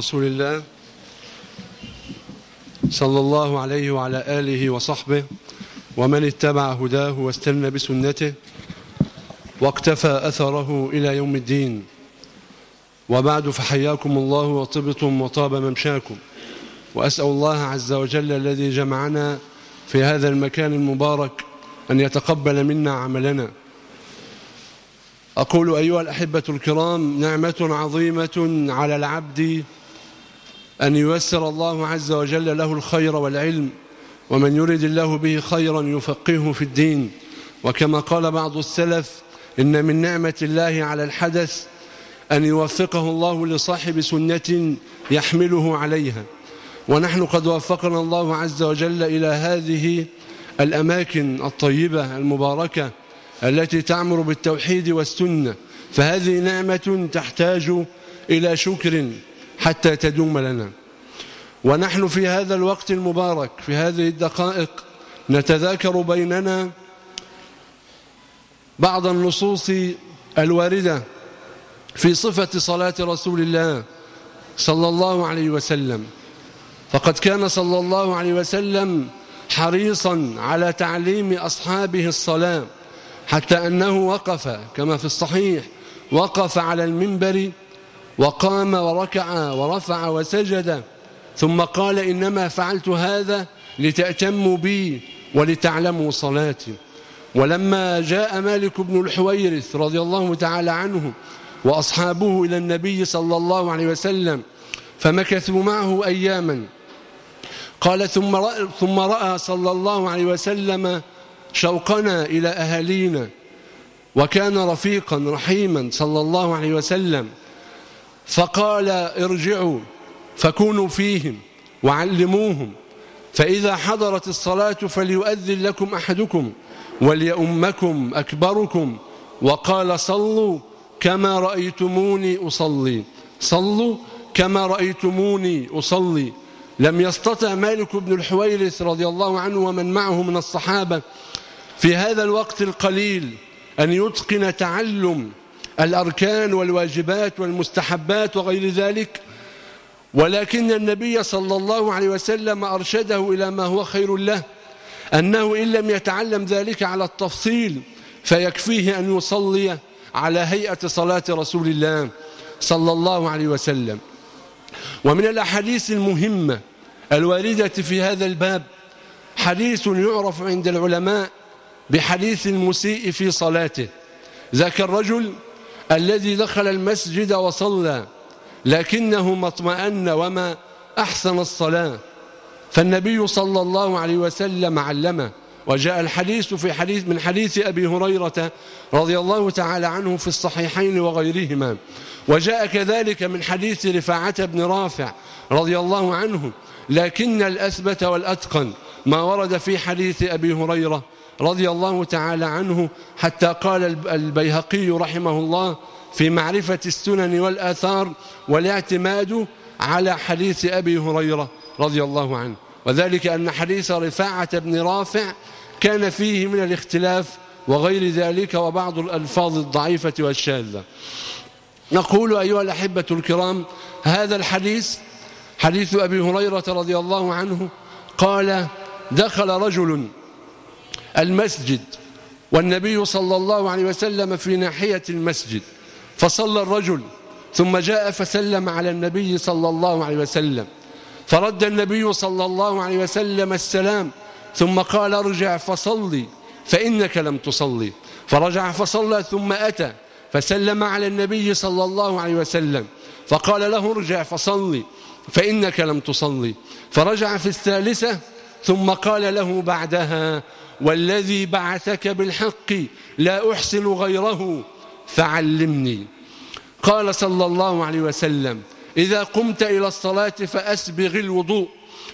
رسول الله صلى الله عليه وعلى آله وصحبه ومن اتبع هداه واستنى بسنته واقتفى أثره إلى يوم الدين. وبعد فحياكم الله وطبتم وطاب ممشاكم. وأسأل الله عز وجل الذي جمعنا في هذا المكان المبارك أن يتقبل منا عملنا. أقول أيها الأحبة الكرام نعمة عظيمة على العبد أن ييسر الله عز وجل له الخير والعلم ومن يرد الله به خيرا يفقهه في الدين. وكما قال بعض السلف إن من نعمة الله على الحدث أن يوفقه الله لصاحب سنة يحمله عليها. ونحن قد وفقنا الله عز وجل إلى هذه الأماكن الطيبة المباركة التي تعمر بالتوحيد والسنة. فهذه نعمة تحتاج إلى شكر حتى تدوم لنا. ونحن في هذا الوقت المبارك في هذه الدقائق نتذاكر بيننا بعض النصوص الواردة في صفة صلاة رسول الله صلى الله عليه وسلم. فقد كان صلى الله عليه وسلم حريصا على تعليم أصحابه الصلاة حتى أنه وقف كما في الصحيح وقف على المنبر وقام وركع ورفع وسجد. ثم قال إنما فعلت هذا لتأتموا بي ولتعلموا صلاتي. ولما جاء مالك بن الحويرث رضي الله تعالى عنه وأصحابه إلى النبي صلى الله عليه وسلم فمكثوا معه أياما. قال ثم رأى, ثم رأى صلى الله عليه وسلم شوقنا إلى أهالينا وكان رفيقا رحيما صلى الله عليه وسلم. فقال ارجعوا. فكونوا فيهم وعلموهم فإذا حضرت الصلاة فليؤذن لكم أحدكم وليؤمكم أكبركم وقال صلوا كما رأيتموني أصلي صلوا كما رأيتموني أصلي. لم يستطع مالك بن الحويرث رضي الله عنه ومن معه من الصحابة في هذا الوقت القليل أن يتقن تعلم الأركان والواجبات والمستحبات وغير ذلك ولكن النبي صلى الله عليه وسلم أرشده إلى ما هو خير له أنه إن لم يتعلم ذلك على التفصيل فيكفيه أن يصلي على هيئة صلاة رسول الله صلى الله عليه وسلم. ومن الأحاديث المهمة الواردة في هذا الباب حديث يعرف عند العلماء بحديث المسيء في صلاته. ذاك الرجل الذي دخل المسجد وصلى لكنه ما اطمأن وما أحسن الصلاة. فالنبي صلى الله عليه وسلم علمه وجاء الحديث في حديث من حديث أبي هريرة رضي الله تعالى عنه في الصحيحين وغيرهما. وجاء كذلك من حديث رفاعة بن رافع رضي الله عنه لكن الأثبت والأتقن ما ورد في حديث أبي هريرة رضي الله تعالى عنه حتى قال البيهقي رحمه الله في معرفة السنن والآثار والاعتماد على حديث أبي هريرة رضي الله عنه. وذلك أن حديث رفاعة بن رافع كان فيه من الاختلاف وغير ذلك وبعض الألفاظ الضعيفة والشاذة. نقول أيها الأحبة الكرام هذا الحديث حديث أبي هريرة رضي الله عنه قال دخل رجل المسجد والنبي صلى الله عليه وسلم في ناحية المسجد. فصلى الرجل ثم جاء فسلم على النبي صلى الله عليه وسلم. فرد النبي صلى الله عليه وسلم السلام ثم قال ارجع فصلي فإنك لم تصلي. فرجع فصلى ثم أتى فسلم على النبي صلى الله عليه وسلم. فقال له ارجع فصلي فإنك لم تصلي. فرجع في الثالثة ثم قال له بعدها والذي بعثك بالحق لا أحسن غيره. فعلمني. قال صلى الله عليه وسلم إذا قمت إلى الصلاة فأسبغ الوضوء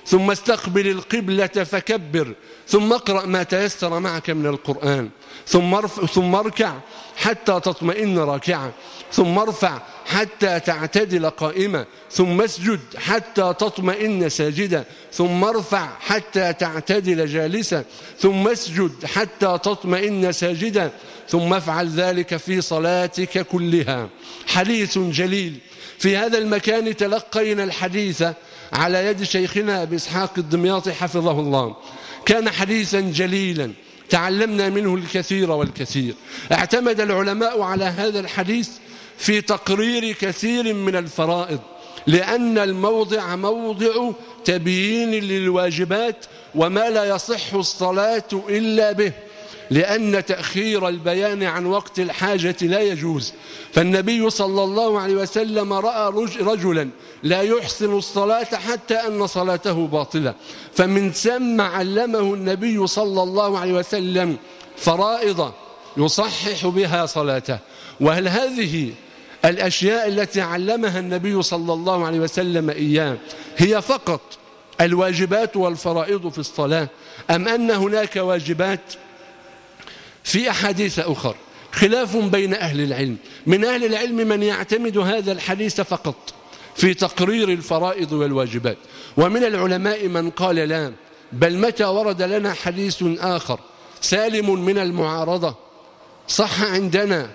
ثم استقبل القبلة فكبر ثم اقرأ ما تيسر معك من القرآن ثم, ثم اركع حتى تطمئن راكعا ثم ارفع حتى تعتدل قائمة ثم اسجد حتى تطمئن ساجدا ثم ارفع حتى تعتدل جالسا ثم اسجد حتى تطمئن ساجدا ثم افعل ذلك في صلاتك كلها. حديث جليل. في هذا المكان تلقينا الحديث على يد شيخنا بإسحاق الدمياطي حفظه الله. كان حديثا جليلا. تعلمنا منه الكثير والكثير. اعتمد العلماء على هذا الحديث في تقرير كثير من الفرائض لأن الموضع موضع تبيين للواجبات وما لا يصح الصلاة إلا به. لأن تأخير البيان عن وقت الحاجة لا يجوز. فالنبي صلى الله عليه وسلم رأى رجلا لا يحسن الصلاة حتى أن صلاته باطلة. فمن ثم علمه النبي صلى الله عليه وسلم فرائض يصحح بها صلاته. وهل هذه الأشياء التي علمها النبي صلى الله عليه وسلم إياه هي فقط الواجبات والفرائض في الصلاة أم أن هناك واجبات في أحاديث أخر. خلاف بين أهل العلم. من أهل العلم من يعتمد هذا الحديث فقط في تقرير الفرائض والواجبات. ومن العلماء من قال لا بل متى ورد لنا حديث آخر سالم من المعارضة صح عندنا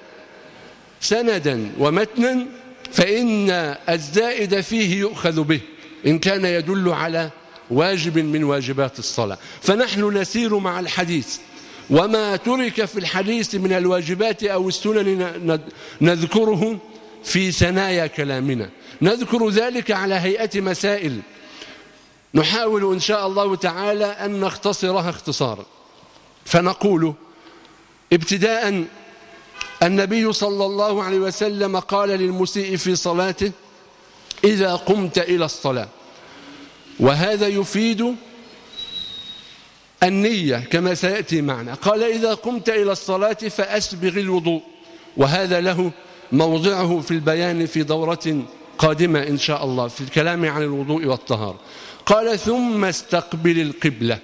سندا ومتنا فإن الزائد فيه يؤخذ به إن كان يدل على واجب من واجبات الصلاة. فنحن نسير مع الحديث. وما ترك في الحديث من الواجبات أو السنن نذكره في ثنايا كلامنا. نذكر ذلك على هيئة مسائل. نحاول إن شاء الله تعالى أن نختصرها اختصارا. فنقول ابتداء النبي صلى الله عليه وسلم قال للمسيء في صلاته إذا قمت إلى الصلاة. وهذا يفيد النية كما سيأتي معنا. قال إذا قمت إلى الصلاة فأسبغ الوضوء وهذا له موضعه في البيان في دورة قادمة إن شاء الله في الكلام عن الوضوء والطهار قال ثم استقبل القبلة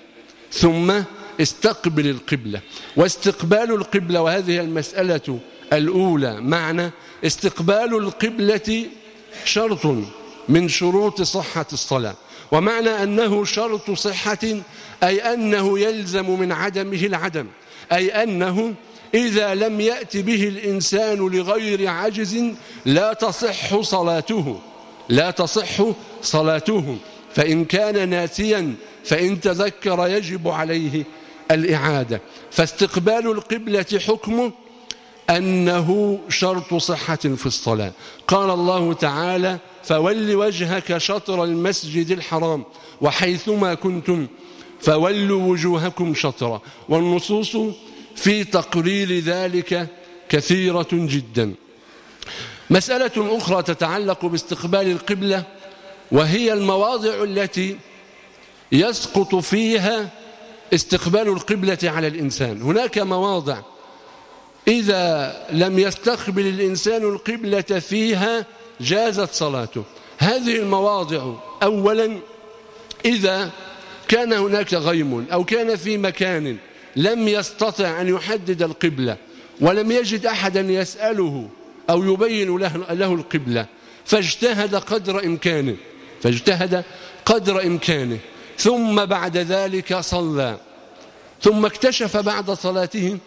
ثم استقبل القبلة. واستقبال القبلة وهذه المسألة الأولى معنى استقبال القبلة شرط من شروط صحة الصلاة. ومعنى أنه شرط صحة أي أنه يلزم من عدمه العدم أي أنه إذا لم يأت به الإنسان لغير عجز لا تصح صلاته لا تصح صلاته. فإن كان ناسيا فإن تذكر يجب عليه الإعادة. فاستقبال القبلة حكمه أنه شرط صحة في الصلاة. قال الله تعالى فول وجهك شطر المسجد الحرام وحيثما كنتم فولوا وجوهكم شطرا والنصوص في تقرير ذلك كثيرة جدا. مسألة أخرى تتعلق باستقبال القبلة وهي المواضع التي يسقط فيها استقبال القبلة على الإنسان. هناك مواضع إذا لم يستقبل الإنسان القبلة فيها جازت صلاته. هذه المواضع أولا إذا كان هناك غيم أو كان في مكان لم يستطع أن يحدد القبلة ولم يجد أحدا يسأله أو يبين له, له القبلة فاجتهد قدر إمكانه فاجتهد قدر إمكانه ثم بعد ذلك صلى. ثم اكتشف بعد صلاته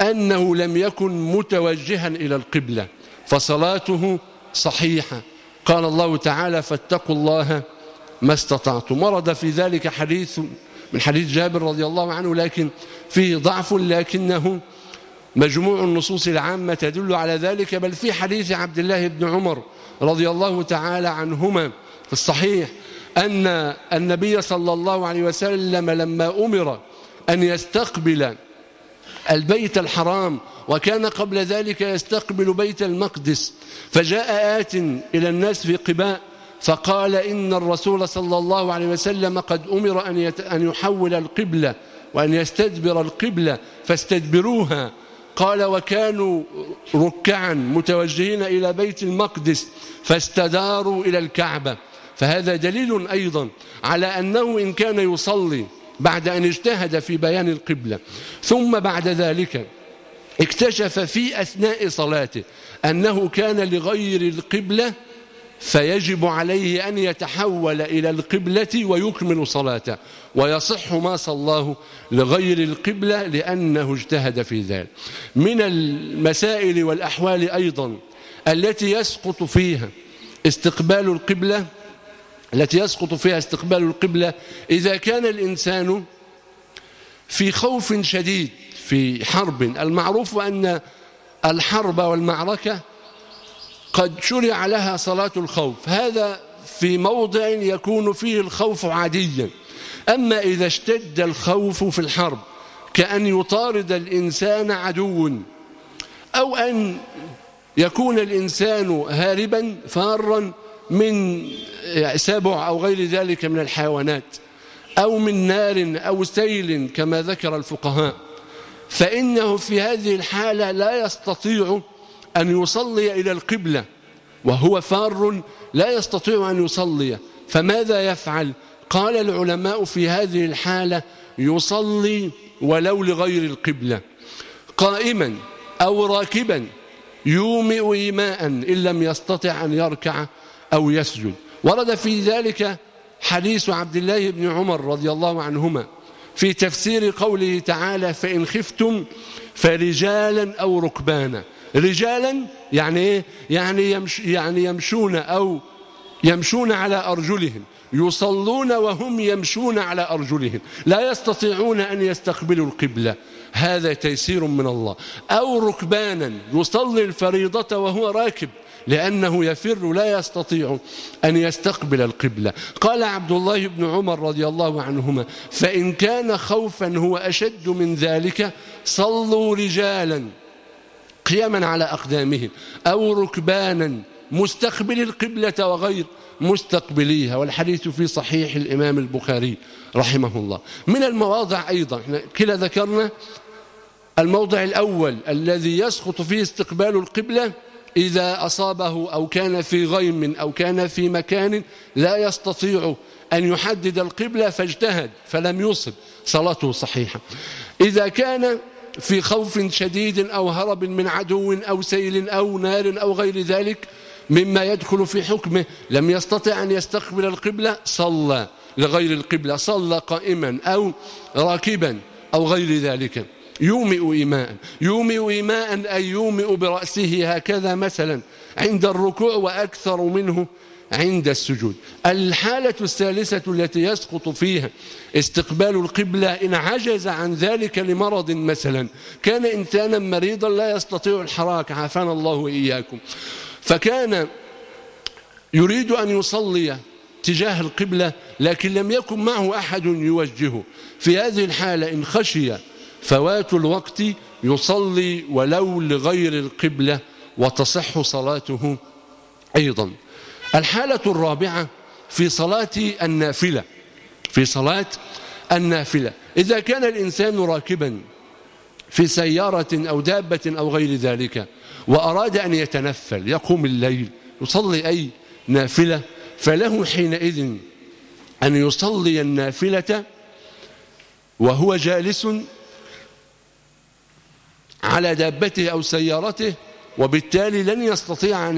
أنه لم يكن متوجها إلى القبلة فصلاته صحيحة. قال الله تعالى فاتقوا الله ما استطعتم. ورد في ذلك حديث من حديث جابر رضي الله عنه لكن فيه ضعف لكنه مجموع النصوص العامة تدل على ذلك. بل في حديث عبد الله بن عمر رضي الله تعالى عنهما في الصحيح أن النبي صلى الله عليه وسلم لما أمر أن يستقبل البيت الحرام وكان قبل ذلك يستقبل بيت المقدس فجاء آت إلى الناس في قباء فقال إن الرسول صلى الله عليه وسلم قد أمر أن, أن يحول القبلة وأن يستدبر القبلة فاستدبروها. قال وكانوا ركعا متوجهين إلى بيت المقدس فاستداروا إلى الكعبة. فهذا دليل أيضا على أنه إن كان يصلي بعد أن اجتهد في بيان القبلة. ثم بعد ذلك اكتشف في أثناء صلاته أنه كان لغير القبلة فيجب عليه أن يتحول إلى القبلة ويكمل صلاته ويصح ما صلاه لغير القبلة لأنه اجتهد في ذلك. من المسائل والأحوال أيضا التي يسقط فيها استقبال القبلة التي يسقط فيها استقبال القبلة إذا كان الإنسان في خوف شديد في حرب المعروف أن الحرب والمعركة قد شرع لها صلاة الخوف. هذا في موضع يكون فيه الخوف عاديا. أما إذا اشتد الخوف في الحرب كأن يطارد الإنسان عدو أو أن يكون الإنسان هاربا فارا من سبع أو غير ذلك من الحيوانات أو من نار أو سيل كما ذكر الفقهاء. فإنه في هذه الحالة لا يستطيع أن يصلي إلى القبلة وهو فار لا يستطيع أن يصلي. فماذا يفعل؟ قال العلماء في هذه الحالة يصلي ولو لغير القبلة. قائما أو راكبا يومئ إيماء إن لم يستطع أن يركع أو يسجد. ورد في ذلك حديث عبد الله بن عمر رضي الله عنهما. في تفسير قوله تعالى فإن خفتم فرجالا أو ركبانا. رجالا يعني إيه؟ يعني, يمش يعني يمشون أو يمشون على أرجلهم. يصلون وهم يمشون على أرجلهم. لا يستطيعون أن يستقبلوا القبلة. هذا تيسير من الله. أو ركبانا يصلي الفريضة وهو راكب. لأنه يفر لا يستطيع أن يستقبل القبلة. قال عبد الله بن عمر رضي الله عنهما فإن كان خوفا هو أشد من ذلك صلوا رجالا قياما على أقدامهم أو ركبانا مستقبل القبلة وغير مستقبليها. والحديث في صحيح الإمام البخاري رحمه الله. من المواضع أيضا كلا ذكرنا الموضع الأول الذي يسقط فيه استقبال القبلة إذا أصابه أو كان في غيم أو كان في مكان لا يستطيع أن يحدد القبلة فاجتهد فلم يصب صلاته صحيحة. إذا كان في خوف شديد أو هرب من عدو أو سيل أو نار أو غير ذلك مما يدخل في حكمه لم يستطع أن يستقبل القبلة صلى. لغير القبلة صلى قائما أو راكبا أو غير ذلك. يومئ إيماء. يومئ إيماء أي يومئ برأسه هكذا مثلا. عند الركوع وأكثر منه عند السجود. الحالة الثالثة التي يسقط فيها استقبال القبلة إن عجز عن ذلك لمرض مثلا. كان إنسانا مريضا لا يستطيع الحراك. عافانا الله وإياكم. فكان يريد أن يصلي تجاه القبلة لكن لم يكن معه أحد يوجهه. في هذه الحالة إن خشي فوات الوقت يصلي ولو لغير القبلة وتصح صلاته أيضا. الحالة الرابعة في صلاة النافلة في صلاة النافلة. إذا كان الإنسان راكبا في سيارة أو دابة أو غير ذلك وأراد أن يتنفل يقوم الليل يصلي أي نافلة فله حينئذ أن يصلي النافلة وهو جالس على دابته أو سيارته وبالتالي لن يستطيع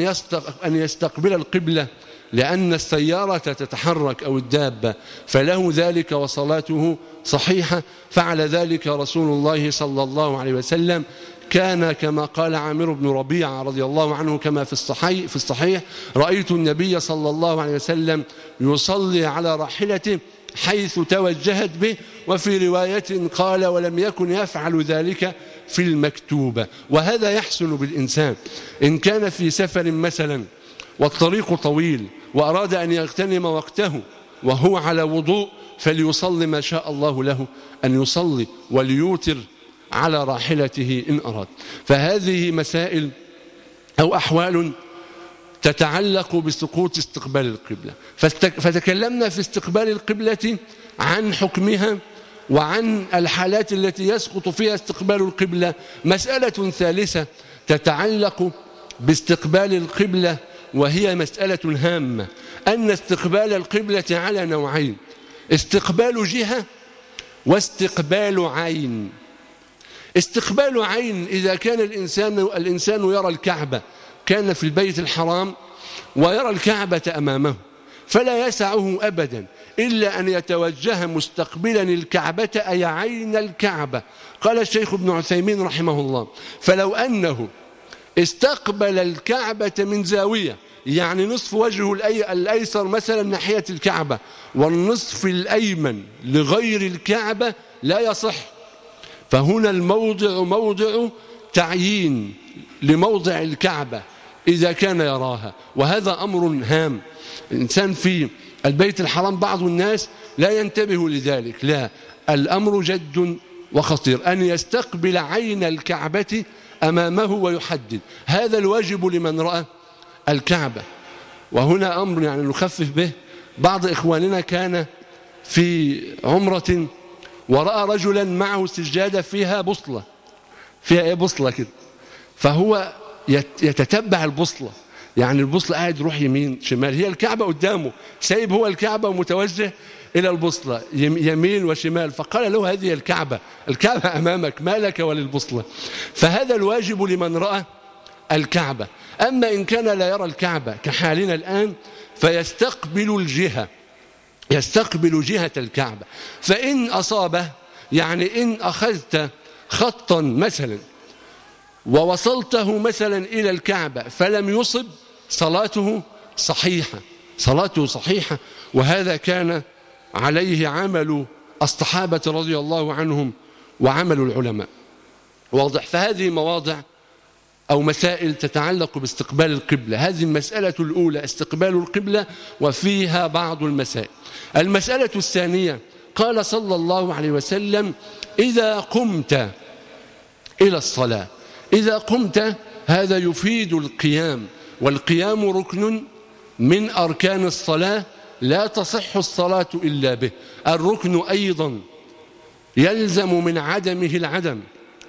أن يستقبل القبلة لأن السيارة تتحرك أو الدابة فله ذلك وصلاته صحيحة. فعل ذلك رسول الله صلى الله عليه وسلم. كان كما قال عامر بن ربيعة رضي الله عنه كما في الصحيح, في الصحيح رأيت النبي صلى الله عليه وسلم يصلي على راحلته حيث توجهت به وفي رواية قال ولم يكن يفعل ذلك في المكتوبة وهذا يحسن بالإنسان. إن كان في سفر مثلا والطريق طويل وأراد أن يغتنم وقته وهو على وضوء فليصلي ما شاء الله له أن يصلي وليوتر على راحلته إن أراد. فهذه مسائل أو أحوال تتعلق بسقوط استقبال القبلة. فتكلمنا في استقبال القبلة عن حكمها وعن الحالات التي يسقط فيها استقبال القبلة مسألة ثالثة تتعلق باستقبال القبلة وهي مسألة هامة أن استقبال القبلة على نوعين استقبال جهة واستقبال عين. استقبال عين إذا كان الإنسان, الإنسان يرى الكعبة كان في البيت الحرام ويرى الكعبة أمامه فلا يسعه أبدا. إلا أن يتوجه مستقبلا الكعبة أي عين الكعبة. قال الشيخ ابن عثيمين رحمه الله فلو أنه استقبل الكعبة من زاوية يعني نصف وجهه الأيسر مثلا ناحية الكعبة والنصف الأيمن لغير الكعبة لا يصح. فهنا الموضع موضع تعيين لموضع الكعبة إذا كان يراها. وهذا أمر هام. الإنسان في البيت الحرام بعض الناس لا ينتبه لذلك. لا الأمر جد وخطير. أن يستقبل عين الكعبة أمامه ويحدد. هذا الواجب لمن رأى الكعبة. وهنا أمر يعني نخفف به. بعض إخواننا كان في عمرة ورأى رجلا معه سجادة فيها بصلة فيها إيه؟ بصلة كده. فهو يتتبع البصلة يعني البصلة قاعد يروح يمين شمال. هي الكعبة قدامه. سايب هو الكعبة ومتوجه إلى البصلة يمين وشمال. فقال له هذه الكعبة الكعبة أمامك ما لك وللبصلة فهذا الواجب لمن رأى الكعبة. أما إن كان لا يرى الكعبة كحالنا الآن فيستقبل الجهة يستقبل جهة الكعبة. فإن أصابه يعني إن أخذت خطا مثلا ووصلته مثلا إلى الكعبة فلم يصب صلاته صحيحة صلاته صحيحة وهذا كان عليه عمل الصحابة رضي الله عنهم وعمل العلماء. واضح؟ فهذه مواضع أو مسائل تتعلق باستقبال القبلة. هذه المسألة الأولى استقبال القبلة وفيها بعض المسائل. المسألة الثانية قال صلى الله عليه وسلم إذا قمت إلى الصلاة إذا قمت هذا يفيد القيام والقيام ركن من أركان الصلاة لا تصح الصلاة إلا به. الركن أيضا يلزم من عدمه العدم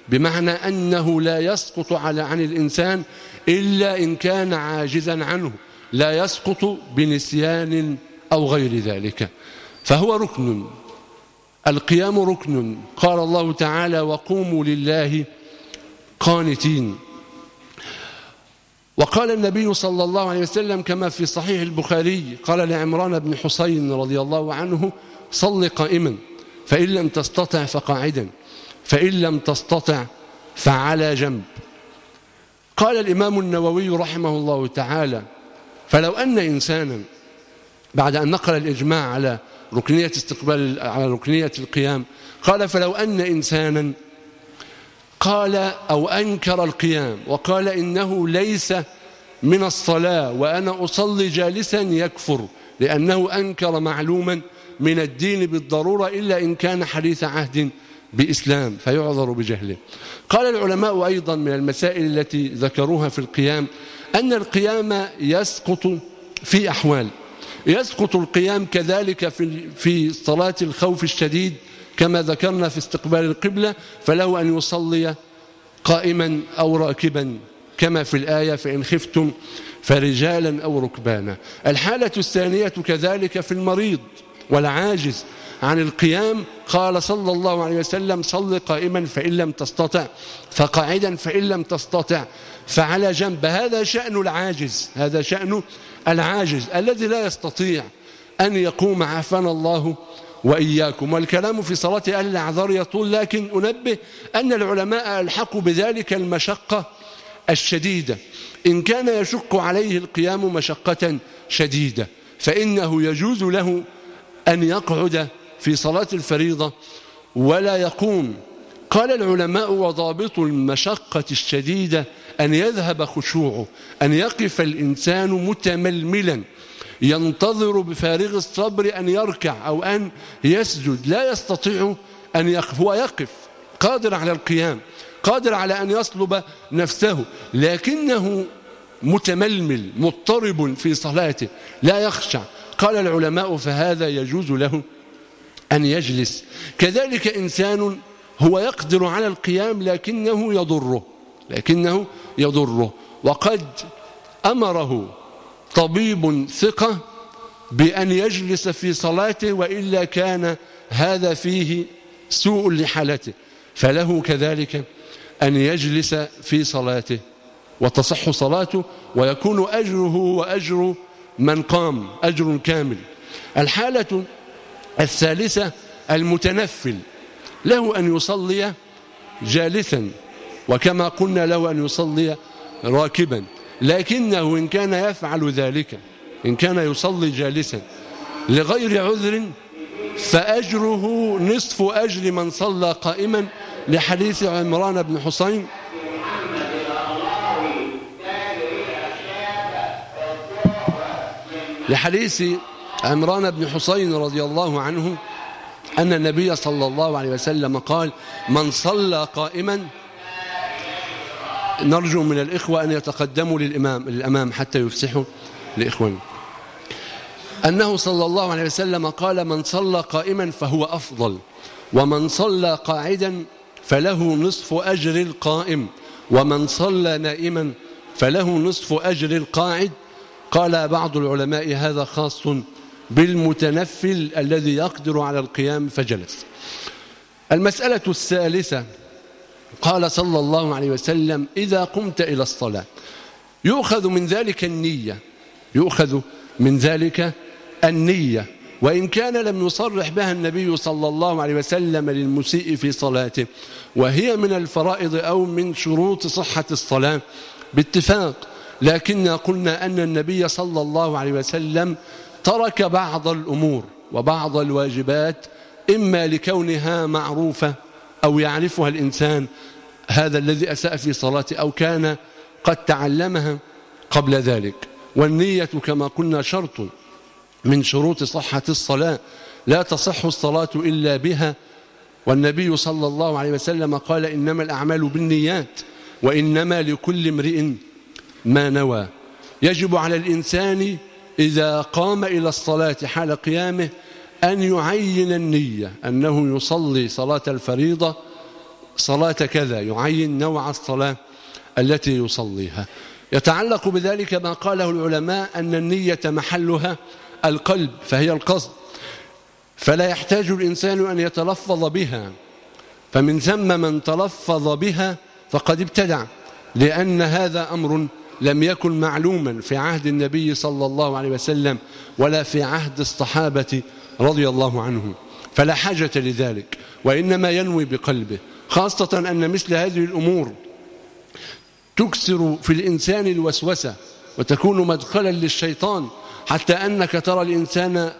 بمعنى أنه لا يسقط على عن الإنسان إلا إن كان عاجزا عنه لا يسقط بنسيان أو غير ذلك. فهو ركن. القيام ركن. قال الله تعالى وقوموا لله قانتين. وقال النبي صلى الله عليه وسلم كما في صحيح البخاري قال لعمران بن حسين رضي الله عنه صل قائما فإن لم تستطع فقاعدا فإن لم تستطع فعلى جنب. قال الإمام النووي رحمه الله تعالى فلو أن إنسانا بعد أن نقل الإجماع على ركنية استقبال على ركنية القيام قال فلو أن إنسانا قال أو أنكر القيام وقال إنه ليس من الصلاة وأنا أصلي جالسا يكفر لأنه أنكر معلوما من الدين بالضرورة إلا إن كان حديث عهد بإسلام فيعذر بجهله. قال العلماء أيضا من المسائل التي ذكروها في القيام أن القيام يسقط في أحوال. يسقط القيام كذلك في في صلاة الخوف الشديد كما ذكرنا في استقبال القبلة فله أن يصلي قائما أو راكبا كما في الآية فإن خفتم فرجالا أو ركبانا. الحالة الثانية كذلك في المريض والعاجز عن القيام. قال صلى الله عليه وسلم صل قائما فإن لم تستطع فقاعدا فإن لم تستطع فعلى جنب. هذا شأن العاجز هذا شأن العاجز الذي لا يستطيع أن يقوم عافانا الله وإياكم. والكلام في صلاة أهل الأعذار يطول لكن أنبه أن العلماء ألحقوا بذلك المشقة الشديدة. إن كان يشق عليه القيام مشقة شديدة فإنه يجوز له أن يقعد في صلاة الفريضة ولا يقوم. قال العلماء وضابط المشقة الشديدة أن يذهب خشوعه أن يقف الإنسان متململا. ينتظر بفارغ الصبر أن يركع أو أن يسجد. لا يستطيع أن يقف. هو يقف قادر على القيام قادر على أن يصلب نفسه لكنه متململ مضطرب في صلاته لا يخشع. قال العلماء فهذا يجوز له أن يجلس. كذلك إنسان هو يقدر على القيام لكنه يضره لكنه يضره. وقد أمره طبيب ثقة بأن يجلس في صلاته وإلا كان هذا فيه سوء لحالته. فله كذلك أن يجلس في صلاته وتصح صلاته ويكون أجره وأجر من قام أجر كامل. الحالة الثالثة المتنفل له أن يصلي جالسا وكما قلنا له أن يصلي راكبا. لكنه إن كان يفعل ذلك إن كان يصلي جالسا لغير عذر فأجره نصف أجر من صلى قائما لحديث عمران بن حسين لحديث عمران بن حسين رضي الله عنه أن النبي صلى الله عليه وسلم قال من صلى قائما نرجو من الإخوة أن يتقدموا للإمام للأمام حتى يفسحوا لإخوانه. أنه صلى الله عليه وسلم قال من صلى قائما فهو أفضل ومن صلى قاعدا فله نصف أجر القائم ومن صلى نائما فله نصف أجر القاعد. قال بعض العلماء هذا خاص بالمتنفل الذي يقدر على القيام فجلس. المسألة الثالثة قال صلى الله عليه وسلم إذا قمت إلى الصلاة يؤخذ من ذلك النية يؤخذ من ذلك النية وإن كان لم يصرح بها النبي صلى الله عليه وسلم للمسيء في صلاته وهي من الفرائض أو من شروط صحة الصلاة باتفاق لكن قلنا أن النبي صلى الله عليه وسلم ترك بعض الأمور وبعض الواجبات إما لكونها معروفة أو يعرفها الإنسان هذا الذي أساء في صلاته أو كان قد تعلمها قبل ذلك. والنية كما قلنا شرط من شروط صحة الصلاة. لا تصح الصلاة إلا بها. والنبي صلى الله عليه وسلم قال إنما الأعمال بالنيات وإنما لكل امرئ ما نوى. يجب على الإنسان إذا قام إلى الصلاة حال قيامه أن يعين النية أنه يصلي صلاة الفريضة صلاة كذا يعين نوع الصلاة التي يصليها. يتعلق بذلك ما قاله العلماء أن النية محلها القلب فهي القصد. فلا يحتاج الإنسان أن يتلفظ بها فمن ثم من تلفظ بها فقد ابتدع لأن هذا أمر لم يكن معلوما في عهد النبي صلى الله عليه وسلم ولا في عهد الصحابة رضي الله عنهم. فلا حاجة لذلك وإنما ينوي بقلبه خاصة أن مثل هذه الأمور تكسر في الإنسان الوسوسة وتكون مدخلا للشيطان حتى أنك ترى الإنسان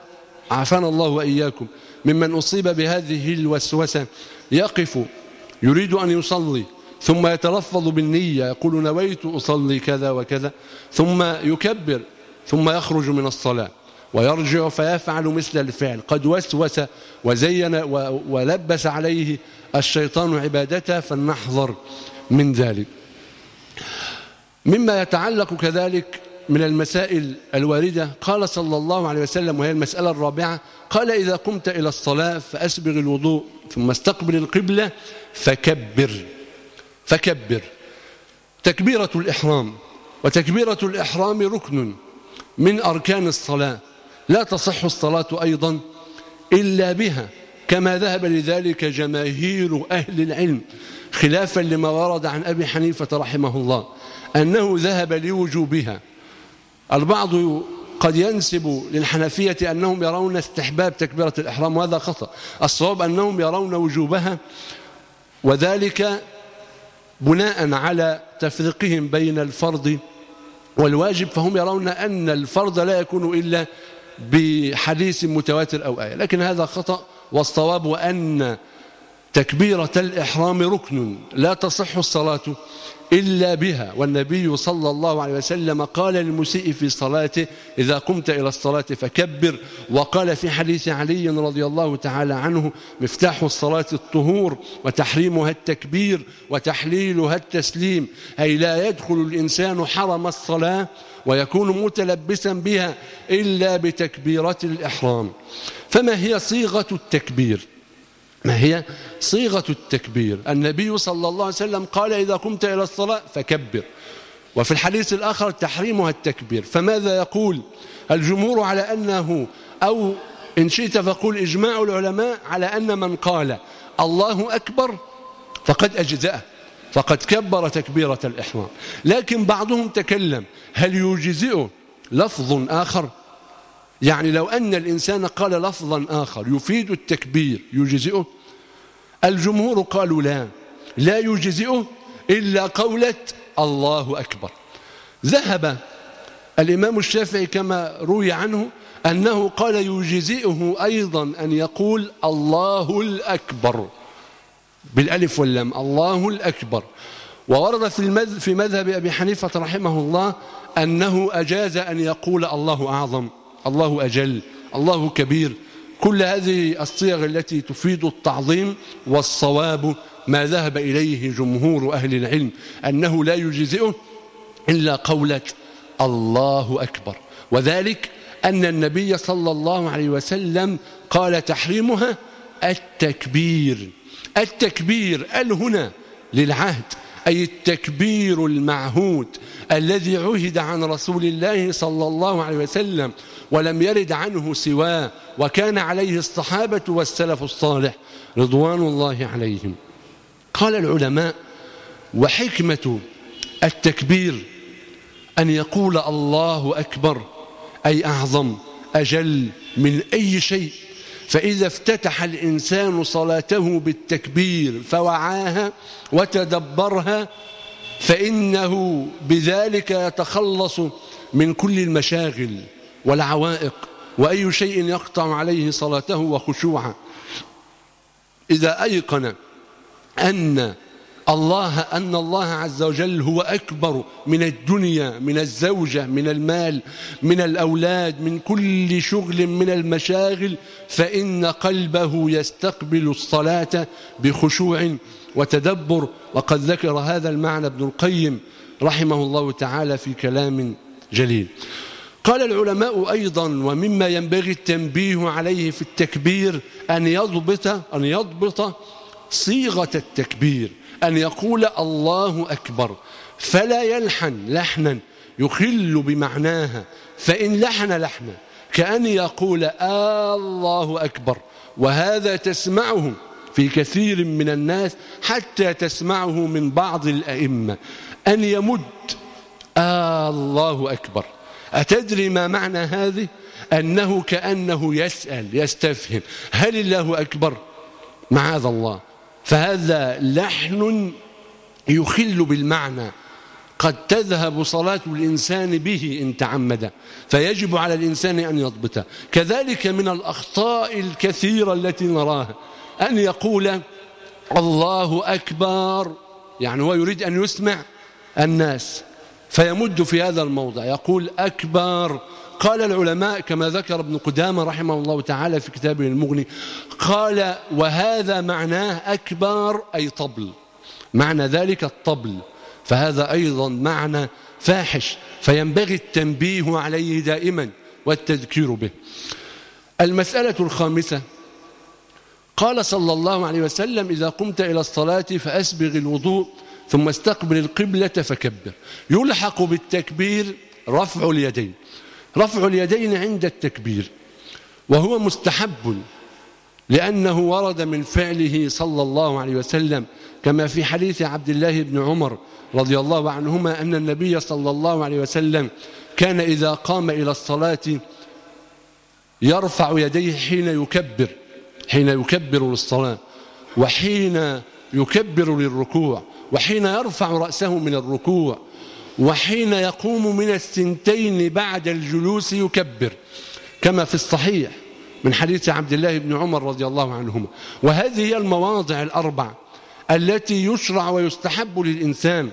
عافانا الله وإياكم ممن أصيب بهذه الوسوسة يقف يريد أن يصلي ثم يتلفظ بالنية يقول نويت أصلي كذا وكذا ثم يكبر ثم يخرج من الصلاة. ويرجع فيفعل مثل الفعل. قد وسوس وزين ولبس عليه الشيطان عبادته فلنحذر من ذلك. مما يتعلق كذلك من المسائل الواردة قال صلى الله عليه وسلم وهي المسألة الرابعة قال إذا قمت إلى الصلاة فأسبغ الوضوء ثم استقبل القبلة فكبر. فكبر. تكبيرة الإحرام وتكبيرة الإحرام ركن من أركان الصلاة. لا تصح الصلاة أيضا إلا بها كما ذهب لذلك جماهير أهل العلم خلافا لما ورد عن أبي حنيفة رحمه الله أنه ذهب لوجوبها. البعض قد ينسب للحنفية أنهم يرون استحباب تكبيرة الإحرام وهذا خطأ. الصواب أنهم يرون وجوبها وذلك بناء على تفريقهم بين الفرض والواجب فهم يرون أن الفرض لا يكون إلا بحديث متواتر أو آية. لكن هذا خطأ والصواب أن تكبيرة الإحرام ركن لا تصح الصلاة إلا بها. والنبي صلى الله عليه وسلم قال للمسيء في صلاته إذا قمت إلى الصلاة فكبر. وقال في حديث علي رضي الله تعالى عنه مفتاح الصلاة الطهور وتحريمها التكبير وتحليلها التسليم. أي لا يدخل الإنسان حرم الصلاة ويكون متلبسا بها إلا بتكبيرة الإحرام. فما هي صيغة التكبير؟ ما هي صيغة التكبير؟ النبي صلى الله عليه وسلم قال إذا قمت إلى الصلاة فكبر. وفي الحديث الآخر تحريمها التكبير. فماذا يقول الجمهور على أنه أو إن شئت فقول إجماع العلماء على أن من قال الله أكبر فقد أجزأه. فقد كبر تكبيرة الإحرام. لكن بعضهم تكلم هل يجزئه لفظ آخر؟ يعني لو أن الإنسان قال لفظا آخر يفيد التكبير يجزئه؟ الجمهور قالوا لا. لا يجزئه إلا قولة الله أكبر. ذهب الإمام الشافعي كما روي عنه أنه قال يجزئه أيضا أن يقول الله الأكبر. بالألف واللام الله الأكبر. وورد في في مذهب أبي حنيفة رحمه الله أنه أجاز أن يقول الله أعظم الله أجل الله كبير. كل هذه الصيغ التي تفيد التعظيم والصواب ما ذهب إليه جمهور أهل العلم أنه لا يجزئه إلا قولة الله أكبر. وذلك أن النبي صلى الله عليه وسلم قال تحريمها التكبير. التكبير ال هنا للعهد أي التكبير المعهود الذي عهد عن رسول الله صلى الله عليه وسلم ولم يرد عنه سواه وكان عليه الصحابة والسلف الصالح رضوان الله عليهم. قال العلماء وحكمة التكبير أن يقول الله أكبر أي أعظم أجل من أي شيء فإذا افتتح الإنسان صلاته بالتكبير فوعاها وتدبرها فإنه بذلك يتخلص من كل المشاغل والعوائق وأي شيء يقطع عليه صلاته وخشوعه. إذا أيقن أن الله أن الله عز وجل هو أكبر من الدنيا من الزوجة من المال من الأولاد من كل شغل من المشاغل فإن قلبه يستقبل الصلاة بخشوع وتدبر. وقد ذكر هذا المعنى ابن القيم رحمه الله تعالى في كلام جليل. قال العلماء أيضا ومما ينبغي التنبيه عليه في التكبير أن يضبط أن يضبط صيغة التكبير. أن يقول الله أكبر فلا يلحن لحنا يخل بمعناها فإن لحن لحنا كأن يقول آه الله أكبر وهذا تسمعه في كثير من الناس حتى تسمعه من بعض الأئمة أن يمد آه الله أكبر. أتدري ما معنى هذه؟ أنه كأنه يسأل يستفهم هل الله أكبر؟ معاذ الله. فهذا لحن يخل بالمعنى. قد تذهب صلاة الإنسان به إن تعمد فيجب على الإنسان أن يضبطه كذلك من الأخطاء الكثيرة التي نراها أن يقول الله أكبر يعني هو يريد أن يسمع الناس فيمد في هذا الموضع يقول أكبر قال العلماء كما ذكر ابن قدامة رحمه الله تعالى في كتابه المغني قال وهذا معناه أكبر أي طبل. معنى ذلك الطبل. فهذا أيضا معنى فاحش فينبغي التنبيه عليه دائما والتذكير به. المسألة الخامسة قال صلى الله عليه وسلم إذا قمت إلى الصلاة فأسبغ الوضوء ثم استقبل القبلة فكبر. يلحق بالتكبير رفع اليدين. رفع اليدين عند التكبير وهو مستحب لأنه ورد من فعله صلى الله عليه وسلم كما في حديث عبد الله بن عمر رضي الله عنهما أن النبي صلى الله عليه وسلم كان إذا قام إلى الصلاة يرفع يديه حين يكبر حين يكبر للصلاة وحين يكبر للركوع وحين يرفع رأسه من الركوع وحين يقوم من السنتين بعد الجلوس يكبر كما في الصحيح من حديث عبد الله بن عمر رضي الله عنهما. وهذه هي المواضع الأربع التي يشرع ويستحب للإنسان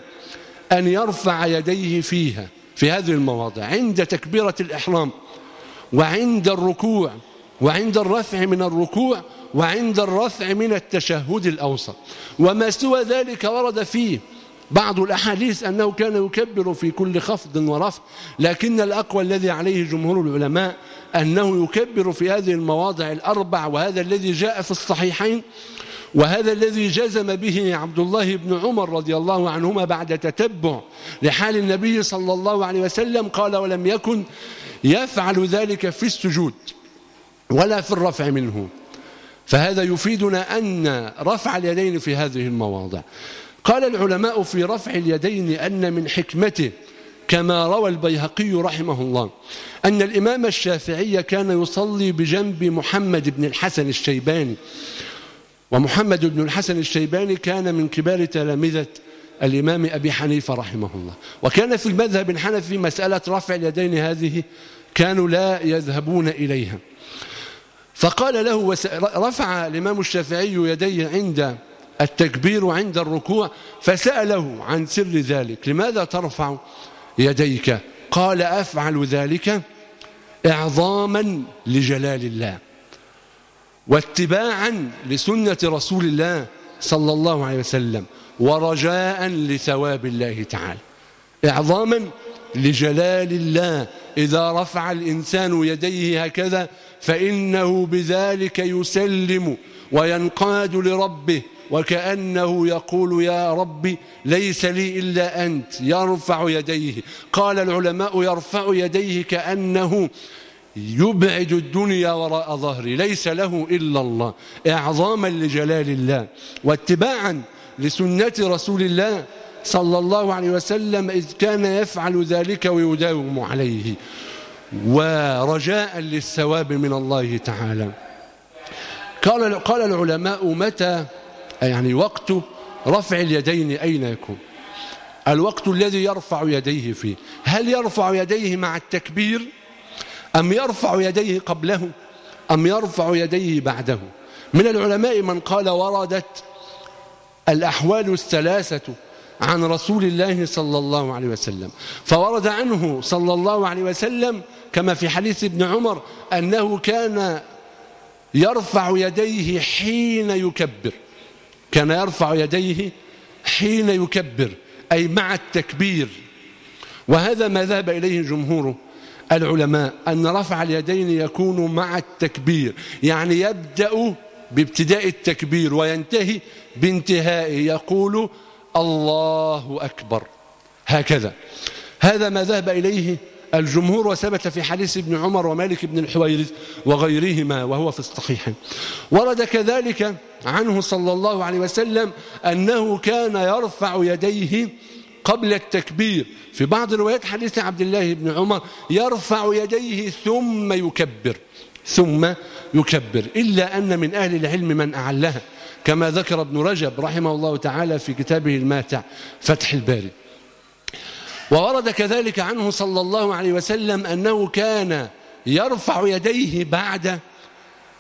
أن يرفع يديه فيها في هذه المواضع عند تكبيرة الإحرام وعند الركوع وعند الرفع من الركوع وعند الرفع من التشهد الأوسط. وما سوى ذلك ورد فيه بعض الأحاديث أنه كان يكبر في كل خفض ورفع لكن الأقوى الذي عليه جمهور العلماء أنه يكبر في هذه المواضع الأربع وهذا الذي جاء في الصحيحين وهذا الذي جزم به عبد الله بن عمر رضي الله عنهما بعد تتبع لحال النبي صلى الله عليه وسلم قال ولم يكن يفعل ذلك في السجود ولا في الرفع منه فهذا يفيدنا أن رفع اليدين في هذه المواضع. قال العلماء في رفع اليدين أن من حكمته كما روى البيهقي رحمه الله أن الإمام الشافعي كان يصلي بجنب محمد بن الحسن الشيباني. ومحمد بن الحسن الشيباني كان من كبار تلامذة الإمام أبي حنيفة رحمه الله. وكان في المذهب الحنفي مسألة رفع اليدين هذه كانوا لا يذهبون إليها. فقال له رفع الإمام الشافعي يديه عند التكبير وعند الركوع فسأله عن سر ذلك. لماذا ترفع يديك؟ قال أفعل ذلك إعظاما لجلال الله واتباعا لسنة رسول الله صلى الله عليه وسلم ورجاء لثواب الله تعالى. إعظاما لجلال الله. إذا رفع الإنسان يديه هكذا فإنه بذلك يسلم وينقاد لربه وكأنه يقول يا ربي ليس لي إلا أنت يرفع يديه. قال العلماء يرفع يديه كأنه يبعد الدنيا وراء ظهري ليس له إلا الله. إعظاما لجلال الله واتباعا لسنة رسول الله صلى الله عليه وسلم إذ كان يفعل ذلك ويداوم عليه. ورجاء للثواب من الله تعالى. قال قال العلماء متى يعني وقت رفع اليدين أين يكون؟ الوقت الذي يرفع يديه فيه. هل يرفع يديه مع التكبير؟ أم يرفع يديه قبله؟ أم يرفع يديه بعده؟ من العلماء من قال وردت الأحوال الثلاثة عن رسول الله صلى الله عليه وسلم. فورد عنه صلى الله عليه وسلم كما في حديث ابن عمر أنه كان يرفع يديه حين يكبر. كان يرفع يديه حين يكبر أي مع التكبير. وهذا ما ذهب إليه جمهور العلماء أن رفع اليدين يكون مع التكبير يعني يبدأ بابتداء التكبير وينتهي بانتهائه يقول الله أكبر. هكذا. هذا ما ذهب إليه الجمهور وثبت في حديث ابن عمر ومالك بن الحويرث وغيرهما وهو في الصحيح. ورد كذلك عنه صلى الله عليه وسلم أنه كان يرفع يديه قبل التكبير. في بعض روايات حديث عبد الله بن عمر يرفع يديه ثم يكبر ثم يكبر إلا أن من أهل العلم من أعلها كما ذكر ابن رجب رحمه الله تعالى في كتابه الماتع فتح الباري. وورد كذلك عنه صلى الله عليه وسلم أنه كان يرفع يديه بعد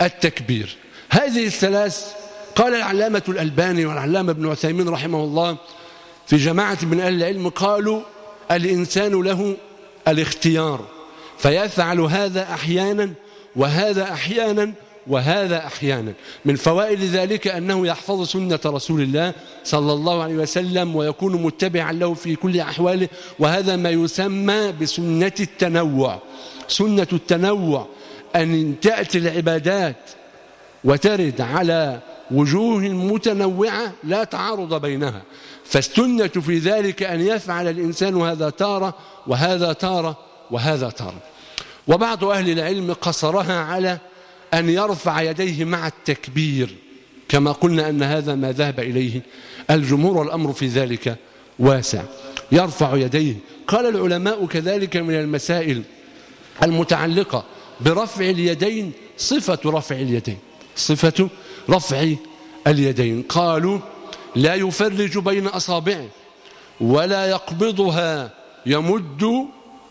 التكبير. هذه الثلاث قال العلامة الألباني والعلامة ابن عثيمين رحمه الله في جماعة من أهل العلم قالوا الإنسان له الاختيار فيفعل هذا أحيانا وهذا أحيانا وهذا أحيانا. من فوائد ذلك أنه يحفظ سنة رسول الله صلى الله عليه وسلم ويكون متبعا له في كل أحواله وهذا ما يسمى بسنة التنوع. سنة التنوع أن تأتي العبادات وترد على وجوه متنوعة لا تعارض بينها. فالسنة في ذلك أن يفعل الإنسان هذا تارة وهذا تارة وهذا تارة. وبعض أهل العلم قصرها على أن يرفع يديه مع التكبير كما قلنا أن هذا ما ذهب إليه. الجمهور والأمر في ذلك واسع. يرفع يديه. قال العلماء كذلك من المسائل المتعلقة برفع اليدين صفة رفع اليدين. صفة رفع اليدين. قالوا لا يفرج بين أصابعه ولا يقبضها يمد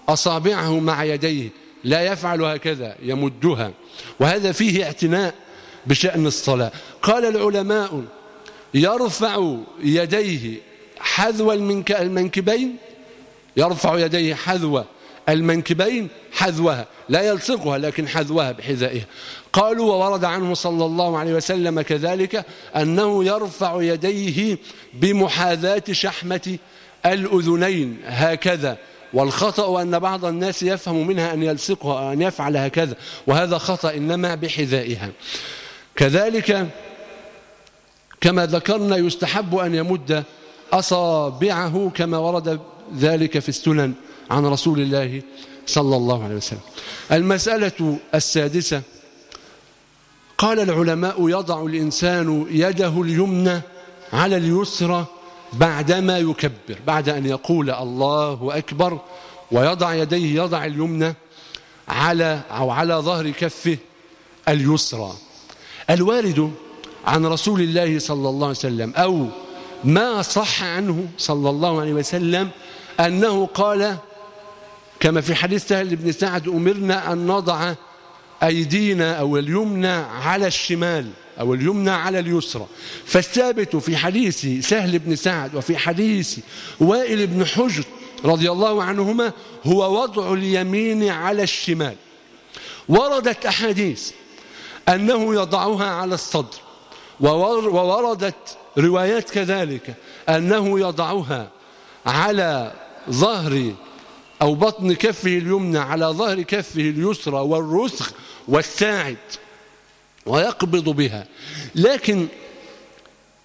أصابعه مع يديه. لا يفعل هكذا يمدها. وهذا فيه اعتناء بشأن الصلاة. قال العلماء يرفع يديه حذو المنكبين يرفع يديه حذو المنكبين حذوها. لا يلصقها لكن حذوها بحذائها. قالوا وورد عنه صلى الله عليه وسلم كذلك أنه يرفع يديه بمحاذاة شحمة الأذنين. هكذا. والخطأ أن بعض الناس يفهم منها أن يلصقها أن يفعل هكذا وهذا خطأ إنما بحذائها. كذلك كما ذكرنا يستحب أن يمد أصابعه كما ورد ذلك في السنن عن رسول الله صلى الله عليه وسلم. المسألة السادسة قال العلماء يضع الإنسان يده اليمنى على اليسرى بعدما يكبر بعد أن يقول الله أكبر ويضع يديه يضع اليمنى على أو على ظهر كفه اليسرى. الوارد عن رسول الله صلى الله عليه وسلم أو ما صح عنه صلى الله عليه وسلم أنه قال كما في حديث سهل بن سعد أمرنا أن نضع أيدينا أو اليمنى على الشمال. أو اليمنى على اليسرى. فالثابت في حديث سهل بن سعد وفي حديث وائل بن حجر رضي الله عنهما هو وضع اليمين على الشمال. وردت أحاديث أنه يضعها على الصدر. ووردت روايات كذلك أنه يضعها على ظهر أو بطن كفه اليمنى على ظهر كفه اليسرى والرسغ والساعد. ويقبض بها. لكن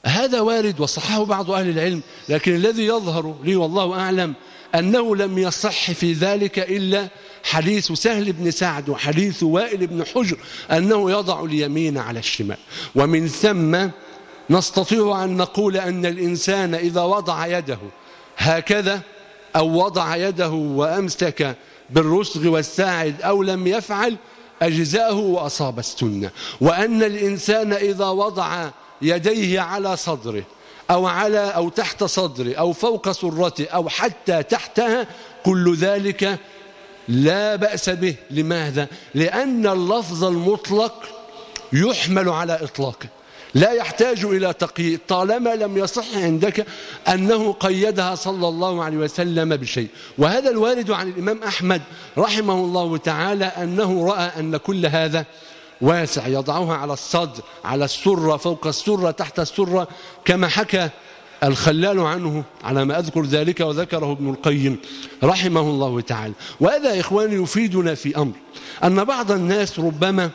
هذا وارد وصححه بعض أهل العلم لكن الذي يظهر لي والله أعلم أنه لم يصح في ذلك إلا حديث سهل بن سعد وحديث وائل بن حجر أنه يضع اليمين على الشمال. ومن ثم نستطيع أن نقول أن الإنسان إذا وضع يده هكذا أو وضع يده وأمسك بالرسغ والساعد أو لم يفعل أجزاءه وأصاب السنة وأن الإنسان إذا وضع يديه على صدره أو على أو تحت صدره أو فوق سرته أو حتى تحتها كل ذلك لا بأس به. لماذا؟ لأن اللفظ المطلق يحمل على إطلاقه. لا يحتاج إلى تقييد. طالما لم يصح عندك أنه قيدها صلى الله عليه وسلم بشيء. وهذا الوارد عن الإمام أحمد رحمه الله تعالى أنه رأى أن كل هذا واسع يضعها على الصدر على السرة فوق السرة تحت السرة كما حكى الخلال عنه على ما أذكر ذلك وذكره ابن القيم رحمه الله تعالى. وهذا إخواني يفيدنا في أمر أن بعض الناس ربما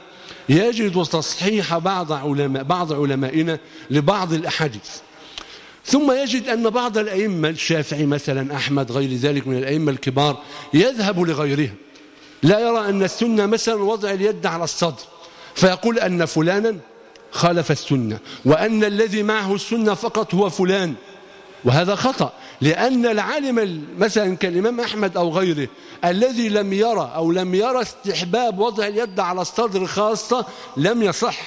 يجد تصحيح بعض علماء بعض علمائنا لبعض الأحاديث. ثم يجد أن بعض الأئمة الشافعي مثلا أحمد غير ذلك من الأئمة الكبار يذهب لغيرها لا يرى أن السنة مثلا وضع اليد على الصدر فيقول أن فلانا خالف السنة وأن الذي معه السنة فقط هو فلان وهذا خطأ. لأن العالم مثلا كالإمام أحمد أو غيره الذي لم يرى أو لم يرى استحباب وضع اليد على الصدر خاصة لم يصح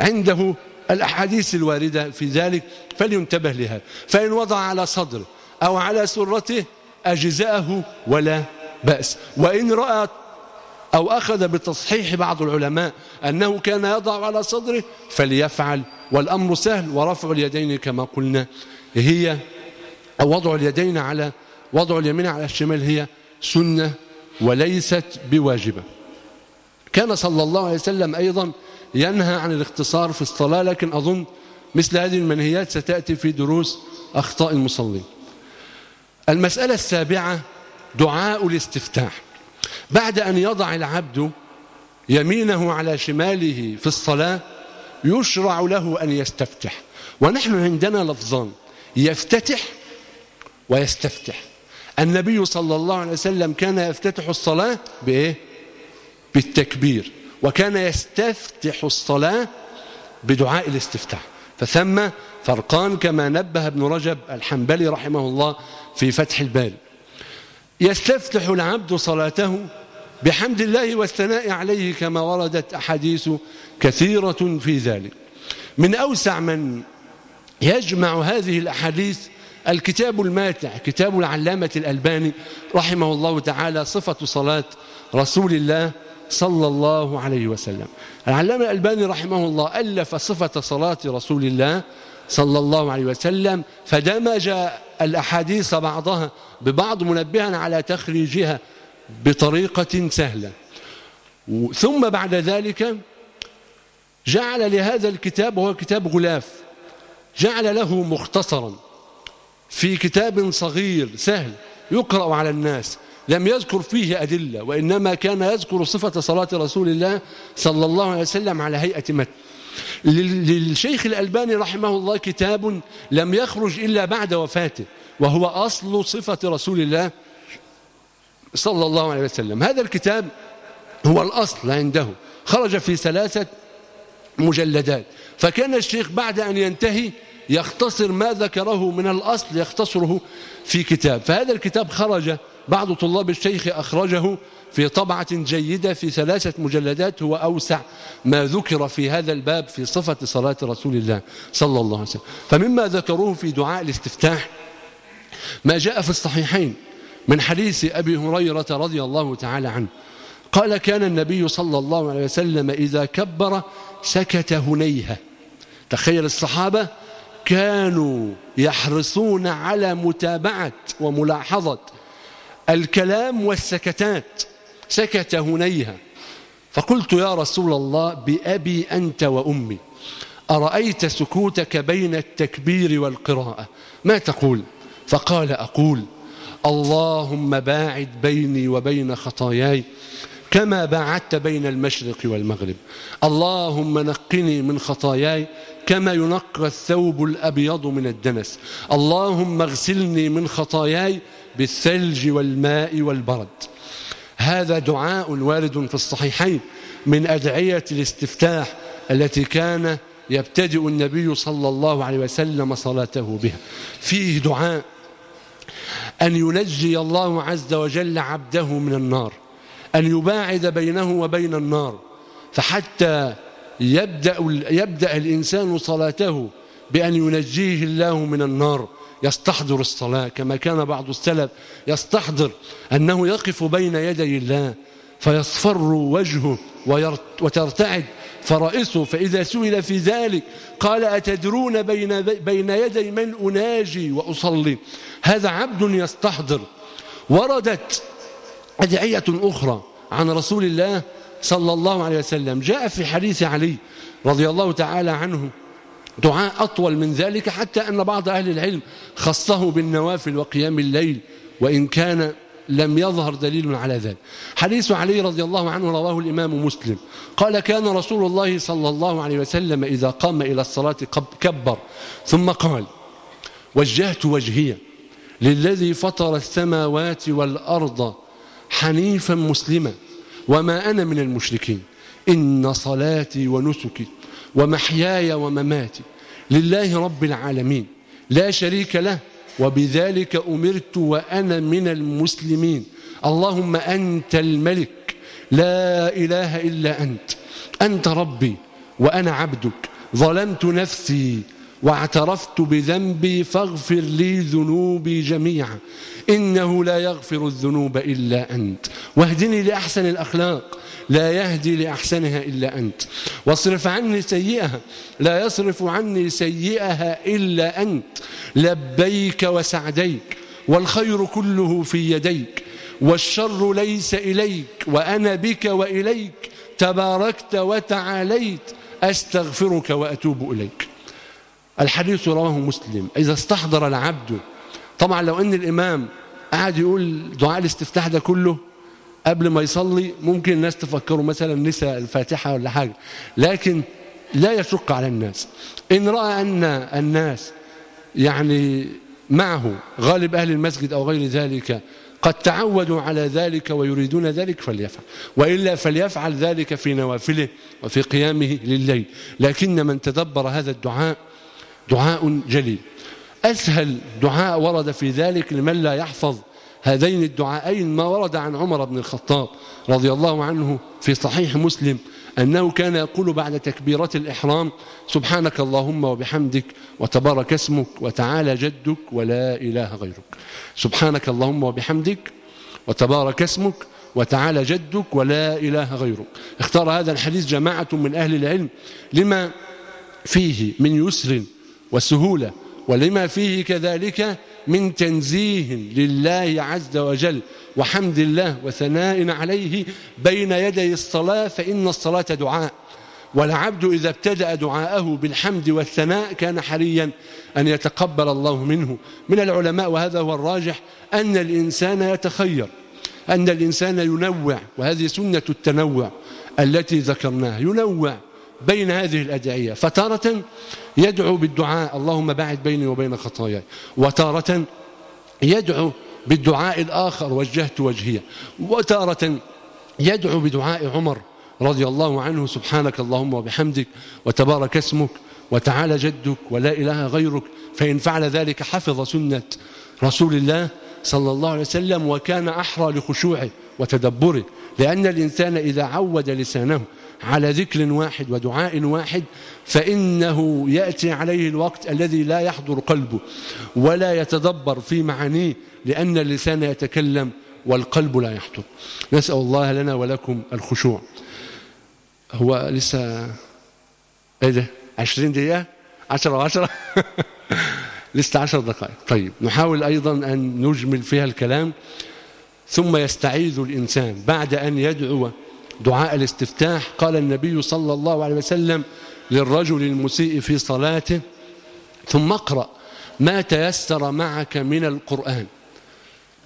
عنده الأحاديث الواردة في ذلك فلينتبه لها. فإن وضع على صدره أو على سرته أجزاءه ولا بأس. وإن رأى أو أخذ بتصحيح بعض العلماء أنه كان يضع على صدره فليفعل والأمر سهل ورفع اليدين كما قلنا. هي أو وضع اليدين على وضع اليمين على الشمال هي سنة وليست بواجبة. كان صلى الله عليه وسلم أيضا ينهى عن الاختصار في الصلاة لكن أظن مثل هذه المنهيات ستأتي في دروس أخطاء المصلين. المسألة السابعة دعاء الاستفتاح. بعد أن يضع العبد يمينه على شماله في الصلاة يشرع له أن يستفتح. ونحن عندنا لفظان يفتتح ويستفتح. النبي صلى الله عليه وسلم كان يفتتح الصلاة بإيه؟ بالتكبير وكان يستفتح الصلاة بدعاء الاستفتاح. فثم فرقان كما نبه ابن رجب الحنبلي رحمه الله في فتح البال. يستفتح العبد صلاته بحمد الله والثناء عليه كما وردت أحاديث كثيرة في ذلك. من أوسع من يجمع هذه الأحاديث الكتاب الماتع كتاب العلامة الألباني رحمه الله تعالى صفة صلاة رسول الله صلى الله عليه وسلم. العلامة الألباني رحمه الله ألف صفة صلاة رسول الله صلى الله عليه وسلم فدمج الأحاديث بعضها ببعض منبها على تخريجها بطريقة سهلة. ثم بعد ذلك جعل لهذا الكتاب وهو كتاب غلاف جعل له مختصرا. في كتاب صغير سهل يقرأ على الناس لم يذكر فيه أدلة وإنما كان يذكر صفة صلاة رسول الله صلى الله عليه وسلم على هيئة متن للشيخ الألباني رحمه الله كتاب لم يخرج إلا بعد وفاته وهو أصل صفة رسول الله صلى الله عليه وسلم. هذا الكتاب هو الأصل عنده. خرج في ثلاثة مجلدات. فكان الشيخ بعد أن ينتهي يختصر ما ذكره من الأصل يختصره في كتاب. فهذا الكتاب خرج بعض طلاب الشيخ أخرجه في طبعة جيدة في ثلاثة مجلدات هو أوسع ما ذكر في هذا الباب في صفة صلاة رسول الله صلى الله عليه وسلم. فمما ذكروه في دعاء الاستفتاح ما جاء في الصحيحين من حديث أبي هريرة رضي الله تعالى عنه قال كان النبي صلى الله عليه وسلم إذا كبر سكت هنيها. تخيل الصحابة كانوا يحرصون على متابعة وملاحظة الكلام والسكتات. سكت هنيها. فقلت يا رسول الله بأبي أنت وأمي أرأيت سكوتك بين التكبير والقراءة؟ ما تقول؟ فقال أقول اللهم باعد بيني وبين خطاياي كما باعدت بين المشرق والمغرب. اللهم نقني من خطاياي كما ينقى الثوب الأبيض من الدنس. اللهم اغسلني من خطاياي بالثلج والماء والبرد. هذا دعاء وارد في الصحيحين من أدعية الاستفتاح التي كان يبتدئ النبي صلى الله عليه وسلم صلاته بها. فيه دعاء أن ينجي الله عز وجل عبده من النار أن يباعد بينه وبين النار. فحتى يبدأ, يبدأ الإنسان صلاته بأن ينجيه الله من النار. يستحضر الصلاة كما كان بعض السلف يستحضر أنه يقف بين يدي الله فيصفر وجهه وترتعد فرائسه فإذا سئل في ذلك قال أتدرون بين, بين يدي من أناجي وأصلي؟ هذا عبد يستحضر. وردت أدعية أخرى عن رسول الله صلى الله عليه وسلم. جاء في حديث علي رضي الله تعالى عنه دعاء أطول من ذلك حتى أن بعض أهل العلم خصه بالنوافل وقيام الليل وإن كان لم يظهر دليل على ذلك. حديث علي رضي الله عنه رواه الإمام مسلم. قال كان رسول الله صلى الله عليه وسلم إذا قام إلى الصلاة كبر. ثم قال وجهت وجهي للذي فطر السماوات والأرض حنيفا مسلما. وما أنا من المشركين. إن صلاتي ونسكي ومحياي ومماتي لله رب العالمين. لا شريك له وبذلك أمرت وأنا من المسلمين. اللهم أنت الملك. لا إله إلا أنت. أنت ربي وأنا عبدك. ظلمت نفسي واعترفت بذنبي فاغفر لي ذنوبي جميعا. إنه لا يغفر الذنوب إلا أنت. واهدني لأحسن الأخلاق لا يهدي لأحسنها إلا أنت. واصرف عني سيئها لا يصرف عني سيئها إلا أنت. لبيك وسعديك والخير كله في يديك. والشر ليس إليك وأنا بك وإليك. تباركت وتعاليت أستغفرك وأتوب إليك. الحديث رواه مسلم. إذا استحضر العبد طبعا لو أن الإمام قاعد يقول دعاء الاستفتاح ده كله قبل ما يصلي ممكن الناس تفكروا مثلا نساء الفاتحة ولا حاجة. لكن لا يشق على الناس. إن رأى أن الناس يعني معه غالب أهل المسجد أو غير ذلك قد تعودوا على ذلك ويريدون ذلك فليفعل. وإلا فليفعل ذلك في نوافله وفي قيامه لليل. لكن من تدبر هذا الدعاء دعاء جليل أسهل دعاء ورد في ذلك لمن لا يحفظ هذين الدعاءين ما ورد عن عمر بن الخطاب رضي الله عنه في صحيح مسلم أنه كان يقول بعد تكبيرة الإحرام سبحانك اللهم وبحمدك وتبارك اسمك وتعالى جدك ولا إله غيرك. سبحانك اللهم وبحمدك وتبارك اسمك وتعالى جدك ولا إله غيرك. اختار هذا الحديث جماعة من أهل العلم لما فيه من يسر وسهولة ولما فيه كذلك من تنزيه لله عز وجل وحمد الله وثناء عليه بين يدي الصلاة فإن الصلاة دعاء. والعبد إذا ابتدأ دعاءه بالحمد والثناء كان حريا أن يتقبل الله منه. من العلماء وهذا هو الراجح أن الإنسان يتخير أن الإنسان ينوع وهذه سنة التنوع التي ذكرناها ينوع. بين هذه الأدعية فتارة يدعو بالدعاء. اللهم باعد بيني وبين خطاياي. وتارة يدعو بالدعاء الآخر وجهت وجهي. وتارة يدعو بدعاء عمر رضي الله عنه سبحانك اللهم وبحمدك وتبارك اسمك وتعالى جدك ولا إله غيرك فإن فعل ذلك حفظ سنة رسول الله صلى الله عليه وسلم وكان أحرى لخشوعه وتدبره. لأن الإنسان إذا عود لسانه على ذكر واحد ودعاء واحد فإنه يأتي عليه الوقت الذي لا يحضر قلبه ولا يتدبر في معانيه لأن اللسان يتكلم والقلب لا يحضر. نسأل الله لنا ولكم الخشوع. هو لسه إيه ده؟ عشرين دقيقة؟ عشرة وعشرة؟ لسه عشر دقائق. طيب نحاول أيضا أن نجمل فيها الكلام. ثم يستعيذ الإنسان بعد أن يدعو دعاء الاستفتاح قال النبي صلى الله عليه وسلم للرجل المسيء في صلاته ثم اقرأ ما تيسر معك من القرآن.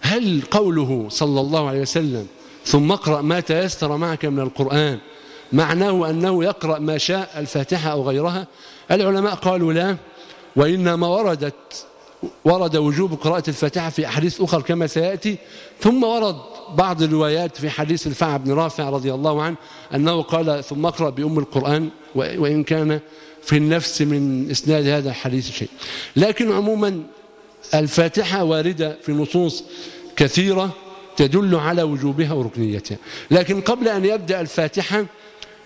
هل قوله صلى الله عليه وسلم ثم اقرأ ما تيسر معك من القرآن معناه أنه يقرأ ما شاء الفاتحة أو غيرها؟ العلماء قالوا لا وإنما وردت ورد وجوب قراءة الفاتحة في أحاديث أخرى كما سيأتي ثم ورد بعض الروايات في حديث الفاع بن رافع رضي الله عنه أنه قال ثم اقرأ بأم القرآن وإن كان في النفس من إسناد هذا الحديث شيء. لكن عموما الفاتحة واردة في نصوص كثيرة تدل على وجوبها وركنيتها. لكن قبل أن يبدأ الفاتحة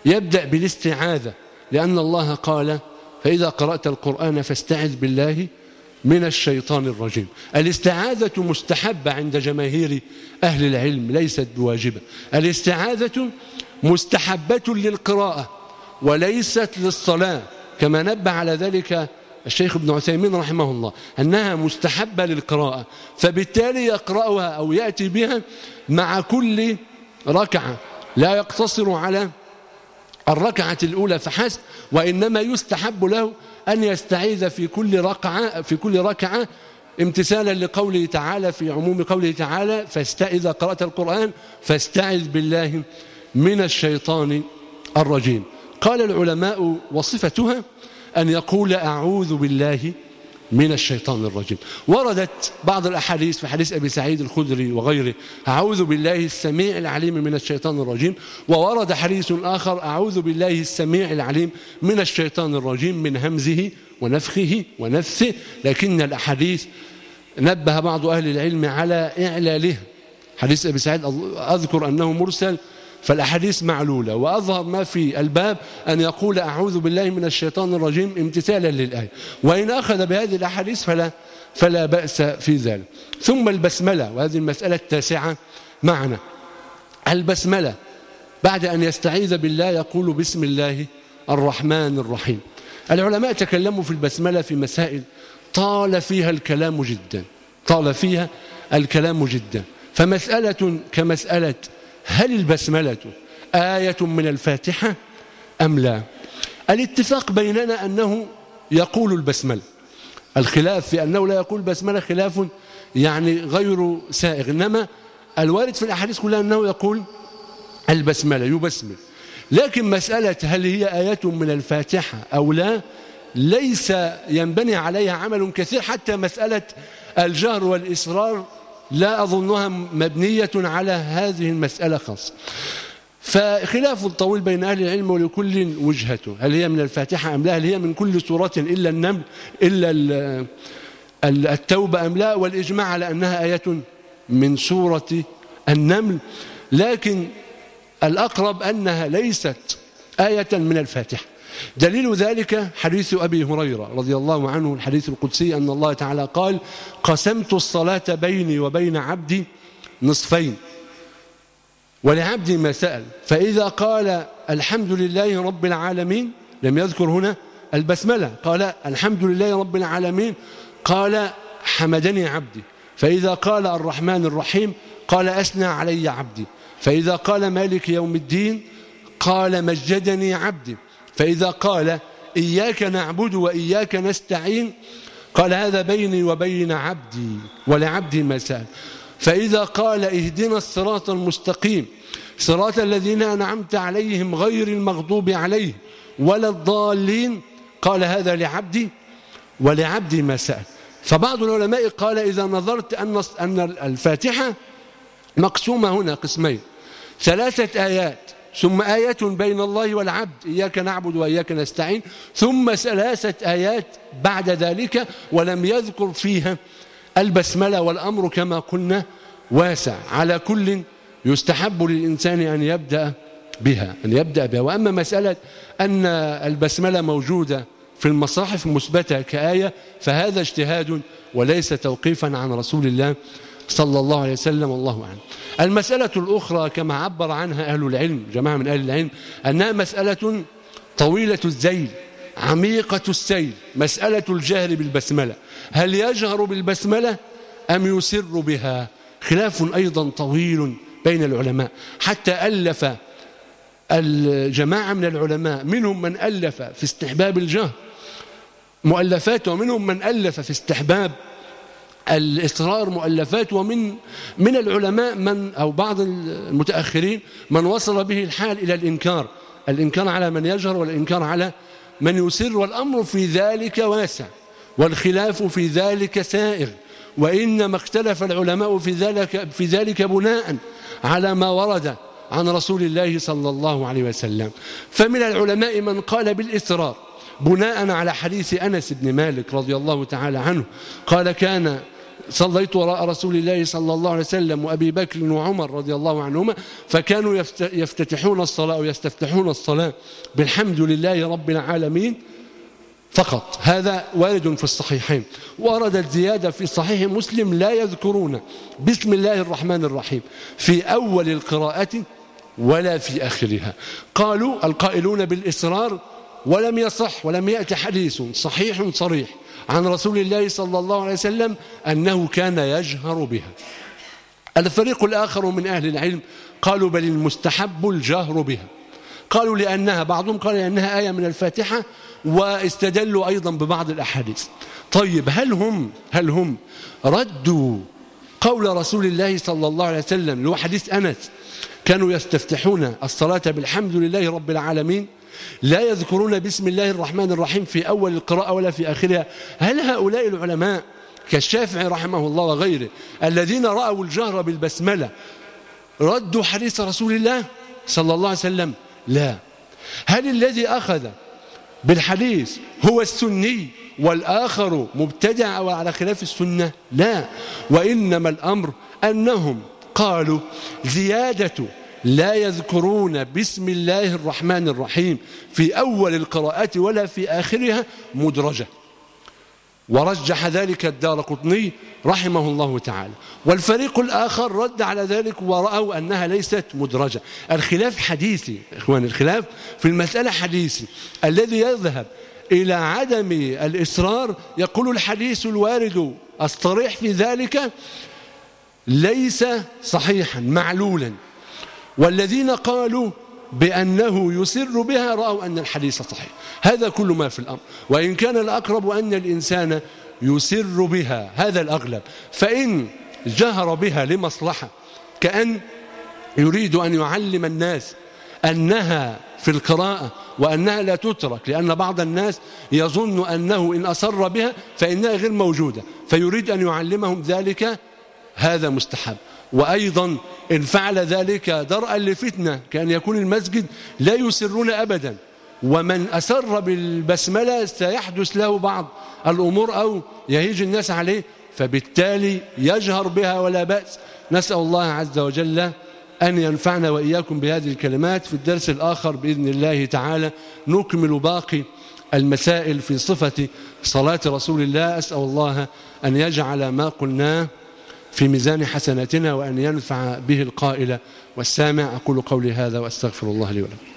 يبدأ بالاستعاذة لأن الله قال فإذا قرأت القرآن فاستعذ بالله من الشيطان الرجيم. الاستعاذة مستحبة عند جماهير أهل العلم ليست بواجبة. الاستعاذة مستحبة للقراءة وليست للصلاة كما نبه على ذلك الشيخ ابن عثيمين رحمه الله أنها مستحبة للقراءة فبالتالي يقرأها أو يأتي بها مع كل ركعة. لا يقتصر على الركعة الأولى فحسب وإنما يستحب له أن يستعيذ في كل ركعة في كل ركعة امتثالا لقوله تعالى في عموم قوله تعالى فاستئذ قرأت القرآن فاستعذ بالله من الشيطان الرجيم. قال العلماء وصفتها أن يقول أعوذ بالله من الشيطان الرجيم. وردت بعض الأحاديث في حديث أبي سعيد الخدري وغيره أعوذ بالله السميع العليم من الشيطان الرجيم. وورد حديث آخر أعوذ بالله السميع العليم من الشيطان الرجيم من همزه ونفخه ونفثه. لكن الأحاديث نبه بعض أهل العلم على إعلاله. حديث أبي سعيد أذكر أنه مرسل فالأحاديث معلولة وأظهر ما في الباب أن يقول أعوذ بالله من الشيطان الرجيم امتثالا للآية. وإن أخذ بهذه الأحاديث فلا, فلا بأس في ذلك. ثم البسملة وهذه المسألة التاسعة معنا. البسملة بعد أن يستعيذ بالله يقول بسم الله الرحمن الرحيم. العلماء تكلموا في البسملة في مسائل طال فيها الكلام جدا طال فيها الكلام جدا. فمسألة كمسألة هل البسملة آية من الفاتحة أم لا؟ الاتفاق بيننا أنه يقول البسملة. الخلاف في أنه لا يقول بسملة خلاف يعني غير سائغ. إنما الوارد في الأحاديث كلها أنه يقول البسملة يبسمل. لكن مسألة هل هي آية من الفاتحة أو لا ليس ينبني عليها عمل كثير حتى مسألة الجهر والإصرار لا أظنها مبنية على هذه المسألة خاصة. فخلاف طويل بين أهل العلم ولكل وجهته هل هي من الفاتحة أم لا؟ هل هي من كل سورة إلا النمل إلا التوبة أم لا؟ والإجماع على أنها آية من سورة النمل. لكن الأقرب أنها ليست آية من الفاتحة. دليل ذلك حديث أبي هريرة رضي الله عنه الحديث القدسي أن الله تعالى قال قسمت الصلاة بيني وبين عبدي نصفين ولعبدي ما سأل فإذا قال الحمد لله رب العالمين لم يذكر هنا البسملة قال الحمد لله رب العالمين قال حمدني عبدي فإذا قال الرحمن الرحيم قال أثنى علي عبدي فإذا قال مالك يوم الدين قال مجدني عبدي فإذا قال إياك نعبد وإياك نستعين قال هذا بيني وبين عبدي ولعبدي ما سأل فإذا قال اهدنا الصراط المستقيم صراط الذين أنعمت عليهم غير المغضوب عليه ولا الضالين قال هذا لعبدي ولعبدي ما سأل فبعض العلماء قال إذا نظرت أن الفاتحة مقسومة هنا قسمين ثلاثة آيات ثم آية بين الله والعبد إياك نعبد وإياك نستعين. ثم ثلاثة آيات بعد ذلك ولم يذكر فيها البسملة والأمر كما قلنا واسع. على كل يستحب للإنسان أن يبدأ بها أن يبدأ بها. وأما مسألة أن البسملة موجودة في المصاحف مثبتة كآية فهذا اجتهاد وليس توقيفا عن رسول الله صلى الله عليه وسلم والله أعلم. المسألة الأخرى كما عبر عنها أهل العلم جماعة من أهل العلم أنها مسألة طويلة الزيل عميقة السيل مسألة الجهر بالبسملة. هل يجهر بالبسملة؟ أم يسر بها؟ خلاف أيضا طويل بين العلماء. حتى ألف الجماعة من العلماء منهم من ألف في استحباب الجهر مؤلفات ومنهم من ألف في استحباب الإصرار مؤلفات ومن من العلماء من أو بعض المتأخرين من وصل به الحال إلى الإنكار. الإنكار على من يجهر والإنكار على من يسر والأمر في ذلك واسع والخلاف في ذلك سائغ. وإنما اختلف العلماء في ذلك, في ذلك بناء على ما ورد عن رسول الله صلى الله عليه وسلم. فمن العلماء من قال بالإسرار بناء على حديث أنس بن مالك رضي الله تعالى عنه قال كان صليت وراء رسول الله صلى الله عليه وسلم وأبي بكر وعمر رضي الله عنهما فكانوا يفتتحون الصلاة ويستفتحون الصلاة بالحمد لله رب العالمين فقط. هذا وارد في الصحيحين. وردت زيادة في صحيح مسلم لا يذكرون بسم الله الرحمن الرحيم في أول القراءة ولا في آخرها. قالوا القائلون بالإصرار ولم يصح ولم يأتي حديث صحيح صريح عن رسول الله صلى الله عليه وسلم أنه كان يجهر بها. الفريق الآخر من أهل العلم قالوا بل المستحب الجهر بها. قالوا لأنها بعضهم قال لأنها آية من الفاتحة واستدلوا أيضا ببعض الأحاديث. طيب هل هم هل هم ردوا قول رسول الله صلى الله عليه وسلم له حديث أنس كانوا يستفتحون الصلاة بالحمد لله رب العالمين لا يذكرون بسم الله الرحمن الرحيم في أول القراءة ولا في آخرها. هل هؤلاء العلماء كالشافعي رحمه الله وغيره الذين رأوا الجهر بالبسملة ردوا حديث رسول الله صلى الله عليه وسلم؟ لا. هل الذي أخذ بالحديث هو السني والآخر مبتدع أو على خلاف السنة؟ لا. وإنما الأمر أنهم قالوا زيادة لا يذكرون بسم الله الرحمن الرحيم في أول القراءة ولا في آخرها مدرجة. ورجح ذلك الدار قطني رحمه الله تعالى. والفريق الآخر رد على ذلك ورأوا أنها ليست مدرجة. الخلاف حديثي إخواني الخلاف في المسألة حديثي. الذي يذهب إلى عدم الإصرار يقول الحديث الوارد الصريح في ذلك ليس صحيحا معلولا. والذين قالوا بأنه يسر بها رأوا أن الحديث صحيح. هذا كل ما في الأمر. وإن كان الأقرب أن الإنسان يسر بها هذا الأغلب. فإن جهر بها لمصلحة كأن يريد أن يعلم الناس أنها في القراءة وأنها لا تترك لأن بعض الناس يظن أنه إن أصر بها فإنها غير موجودة. فيريد أن يعلمهم ذلك هذا مستحب. وأيضا إن فعل ذلك درءا لفتنة كأن يكون المسجد لا يسرون أبدا. ومن أسر بالبسملة سيحدث له بعض الأمور أو يهيج الناس عليه فبالتالي يجهر بها ولا بأس. نسأل الله عز وجل أن ينفعنا وإياكم بهذه الكلمات. في الدرس الآخر بإذن الله تعالى نكمل باقي المسائل في صفة صلاة رسول الله. أسأل الله أن يجعل ما قلناه في ميزان حسناتنا وأن ينفع به القائل والسامع. أقول قولي هذا وأستغفر الله لي ولكم.